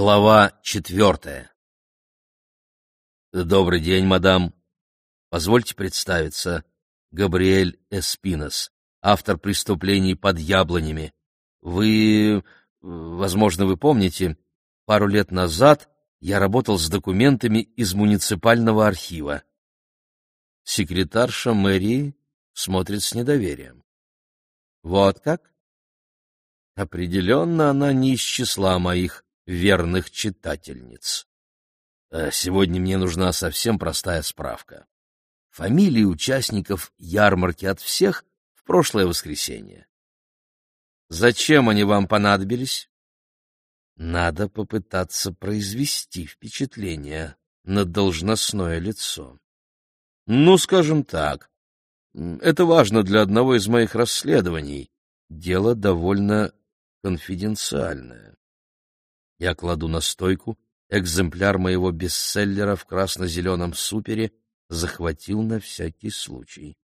Глава четвертая. Добрый день, мадам. Позвольте представиться. Габриэль Эспинос, автор преступлений под яблонями. Вы, возможно, вы помните, пару лет назад я работал с документами из муниципального архива. Секретарша мэрии смотрит с недоверием. Вот как? Определенно она не из числа моих верных читательниц. Э, сегодня мне нужна совсем простая справка. Фамилии участников ярмарки от всех в прошлое воскресенье. Зачем они вам понадобились? Надо попытаться произвести впечатление на должностное лицо. Ну, скажем так, это важно для одного из моих расследований. Дело довольно конфиденциальное. Я кладу на стойку экземпляр моего бестселлера в красно-зеленом супере, захватил на всякий случай.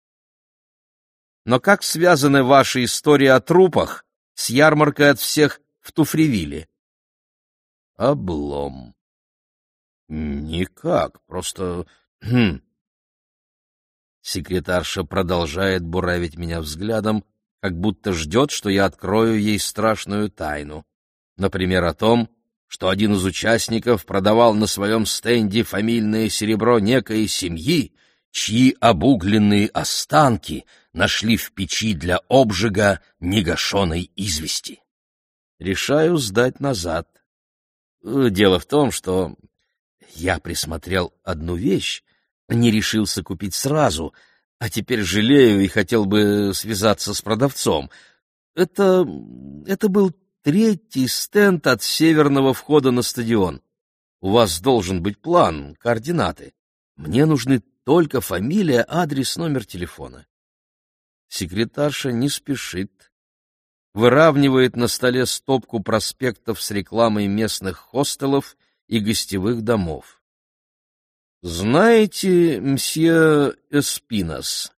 Но как связаны ваши истории о трупах с ярмаркой от всех в Туфревиле? Облом. Никак, просто... Хм. Секретарша продолжает буравить меня взглядом, как будто ждет, что я открою ей страшную тайну. Например, о том, что один из участников продавал на своем стенде фамильное серебро некой семьи, чьи обугленные останки нашли в печи для обжига негашенной извести. Решаю сдать назад. Дело в том, что я присмотрел одну вещь, не решился купить сразу, а теперь жалею и хотел бы связаться с продавцом. Это... это был третий стенд от северного входа на стадион. У вас должен быть план, координаты. Мне нужны только фамилия, адрес, номер телефона. Секретарша не спешит. Выравнивает на столе стопку проспектов с рекламой местных хостелов и гостевых домов. Знаете, мсье Эспинос,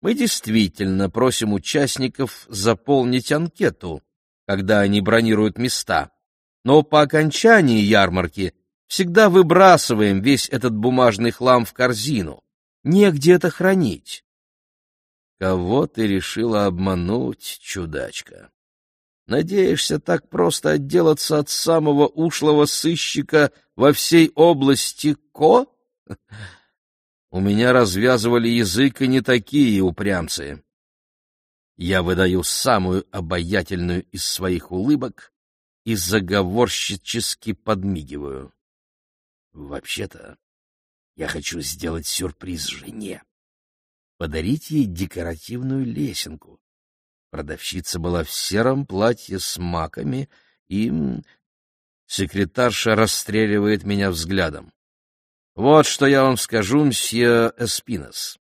мы действительно просим участников заполнить анкету, когда они бронируют места, но по окончании ярмарки всегда выбрасываем весь этот бумажный хлам в корзину. Негде это хранить. Кого ты решила обмануть, чудачка? Надеешься так просто отделаться от самого ушлого сыщика во всей области Ко? У меня развязывали язык и не такие упрямцы. Я выдаю самую обаятельную из своих улыбок и заговорщически подмигиваю. Вообще-то, я хочу сделать сюрприз жене. Подарить ей декоративную лесенку. Продавщица была в сером платье с маками, и... Секретарша расстреливает меня взглядом. Вот что я вам скажу, мсье Эспинос.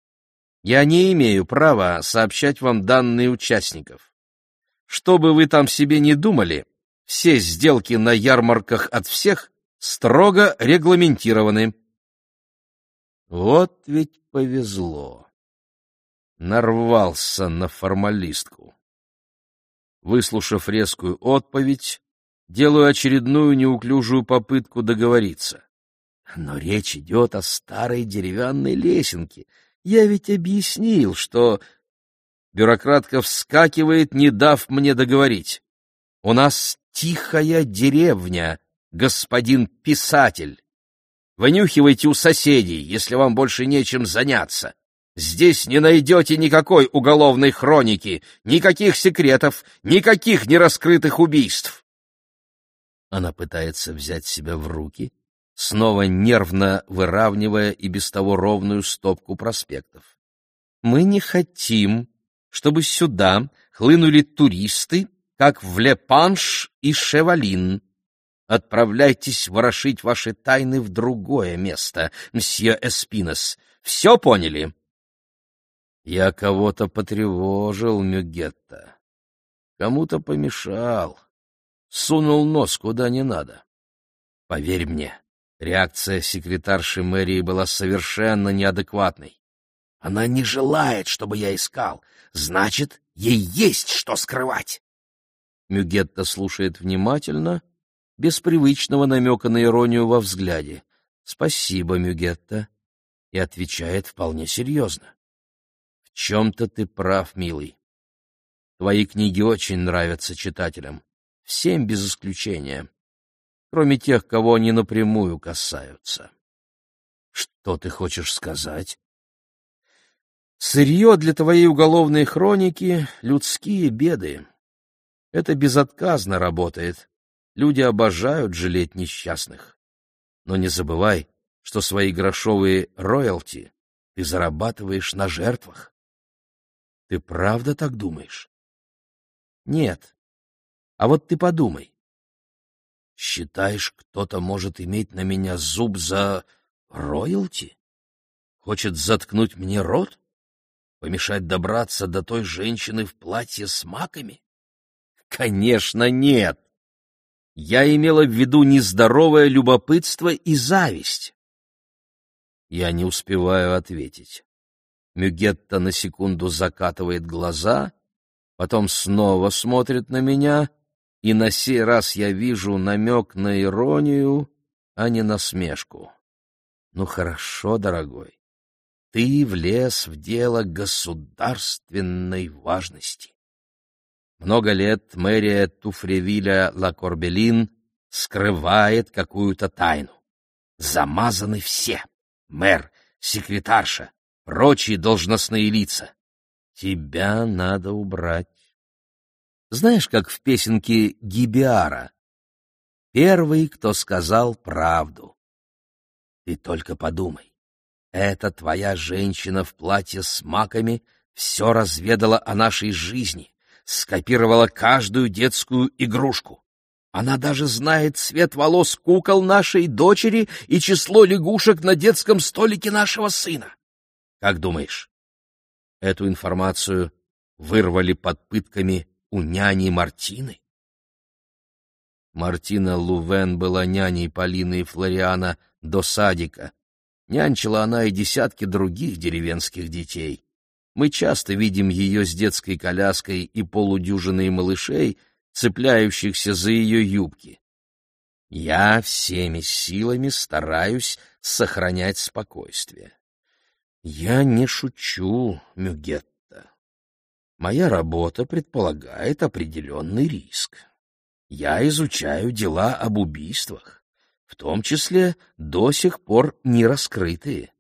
Я не имею права сообщать вам данные участников. Что бы вы там себе не думали, все сделки на ярмарках от всех строго регламентированы. Вот ведь повезло. Нарвался на формалистку. Выслушав резкую отповедь, делаю очередную неуклюжую попытку договориться. Но речь идет о старой деревянной лесенке — я ведь объяснил, что... Бюрократка вскакивает, не дав мне договорить. У нас тихая деревня, господин писатель. Вынюхивайте у соседей, если вам больше нечем заняться. Здесь не найдете никакой уголовной хроники, никаких секретов, никаких нераскрытых убийств. Она пытается взять себя в руки, снова нервно выравнивая и без того ровную стопку проспектов. «Мы не хотим, чтобы сюда хлынули туристы, как в Лепанш и Шевалин. Отправляйтесь ворошить ваши тайны в другое место, мсье Эспинос. Все поняли?» «Я кого-то потревожил, Мюгетта. Кому-то помешал. Сунул нос куда не надо. Поверь мне, Реакция секретарши мэрии была совершенно неадекватной. Она не желает, чтобы я искал. Значит, ей есть что скрывать. Мюгетта слушает внимательно, без привычного намека на иронию во взгляде. «Спасибо, Мюгетта», и отвечает вполне серьезно. «В чем-то ты прав, милый. Твои книги очень нравятся читателям, всем без исключения, кроме тех, кого они напрямую касаются». «Что ты хочешь сказать?» Сырье для твоей уголовной хроники — людские беды. Это безотказно работает. Люди обожают жалеть несчастных. Но не забывай, что свои грошовые роялти ты зарабатываешь на жертвах. Ты правда так думаешь? Нет. А вот ты подумай. Считаешь, кто-то может иметь на меня зуб за роялти? Хочет заткнуть мне рот? Помешать добраться до той женщины в платье с маками? Конечно, нет. Я имела в виду нездоровое любопытство и зависть. Я не успеваю ответить. Мюгетта на секунду закатывает глаза, потом снова смотрит на меня, и на сей раз я вижу намек на иронию, а не на смешку. Ну хорошо, дорогой, ты влез в дело государственной важности. Много лет мэрия Туфревиля Ла-Корбелин скрывает какую-то тайну. Замазаны все — мэр, секретарша, прочие должностные лица. Тебя надо убрать. Знаешь, как в песенке Гибиара? Первый, кто сказал правду. Ты только подумай. Эта твоя женщина в платье с маками все разведала о нашей жизни, скопировала каждую детскую игрушку. Она даже знает цвет волос кукол нашей дочери и число лягушек на детском столике нашего сына. Как думаешь, эту информацию вырвали под пытками у няни Мартины? Мартина Лувен была няней Полины и Флориана до садика, Нянчила она и десятки других деревенских детей. Мы часто видим ее с детской коляской и полудюжиной малышей, цепляющихся за ее юбки. Я всеми силами стараюсь сохранять спокойствие. Я не шучу, Мюгетта. Моя работа предполагает определенный риск. Я изучаю дела об убийствах в том числе до сих пор не раскрытые.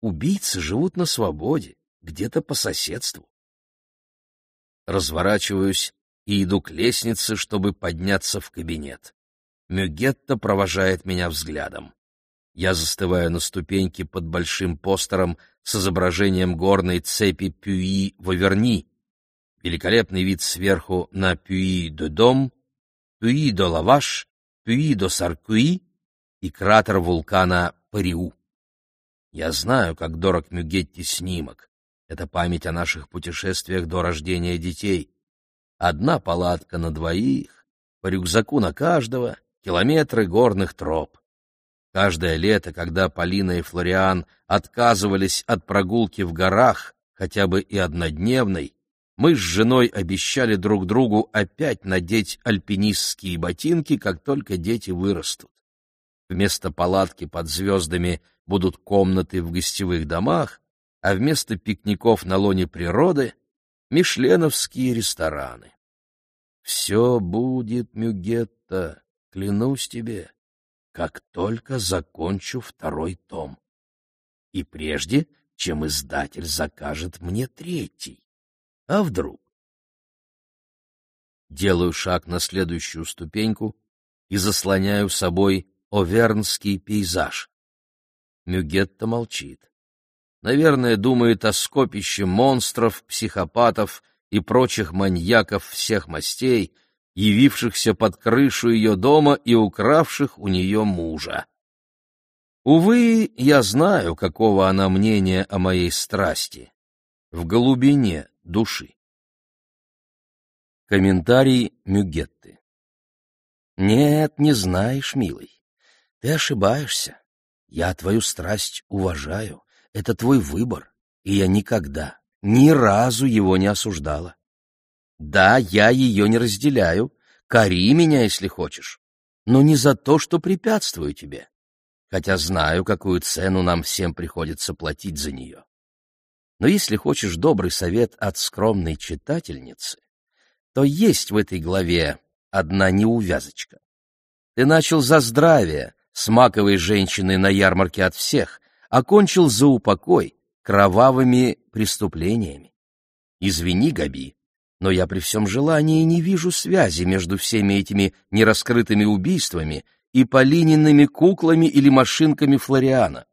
Убийцы живут на свободе, где-то по соседству. Разворачиваюсь и иду к лестнице, чтобы подняться в кабинет. Мюгетта провожает меня взглядом. Я застываю на ступеньке под большим постером с изображением горной цепи Пюи-Ваверни. Великолепный вид сверху на Пюи-де-Дом, Пюи-де-Лаваш, Пюи-де-Саркуи и кратер вулкана Париу. Я знаю, как дорог Мюгетти снимок. Это память о наших путешествиях до рождения детей. Одна палатка на двоих, по рюкзаку на каждого, километры горных троп. Каждое лето, когда Полина и Флориан отказывались от прогулки в горах, хотя бы и однодневной, мы с женой обещали друг другу опять надеть альпинистские ботинки, как только дети вырастут. Вместо палатки под звездами будут комнаты в гостевых домах, а вместо пикников на лоне природы — мишленовские рестораны. Все будет, Мюгетта, клянусь тебе, как только закончу второй том. И прежде, чем издатель закажет мне третий. А вдруг? Делаю шаг на следующую ступеньку и заслоняю собой овернский пейзаж. Мюгетта молчит. Наверное, думает о скопище монстров, психопатов и прочих маньяков всех мастей, явившихся под крышу ее дома и укравших у нее мужа. Увы, я знаю, какого она мнения о моей страсти. В глубине души. Комментарий Мюгетты. Нет, не знаешь, милый. Ты ошибаешься. Я твою страсть уважаю. Это твой выбор, и я никогда, ни разу его не осуждала. Да, я ее не разделяю. Кори меня, если хочешь. но не за то, что препятствую тебе, хотя знаю, какую цену нам всем приходится платить за нее. Но если хочешь добрый совет от скромной читательницы, то есть в этой главе одна неувязочка. Ты начал за здравие, с маковой женщиной на ярмарке от всех, окончил за упокой, кровавыми преступлениями. Извини, Габи, но я при всем желании не вижу связи между всеми этими нераскрытыми убийствами и полиненными куклами или машинками Флориана.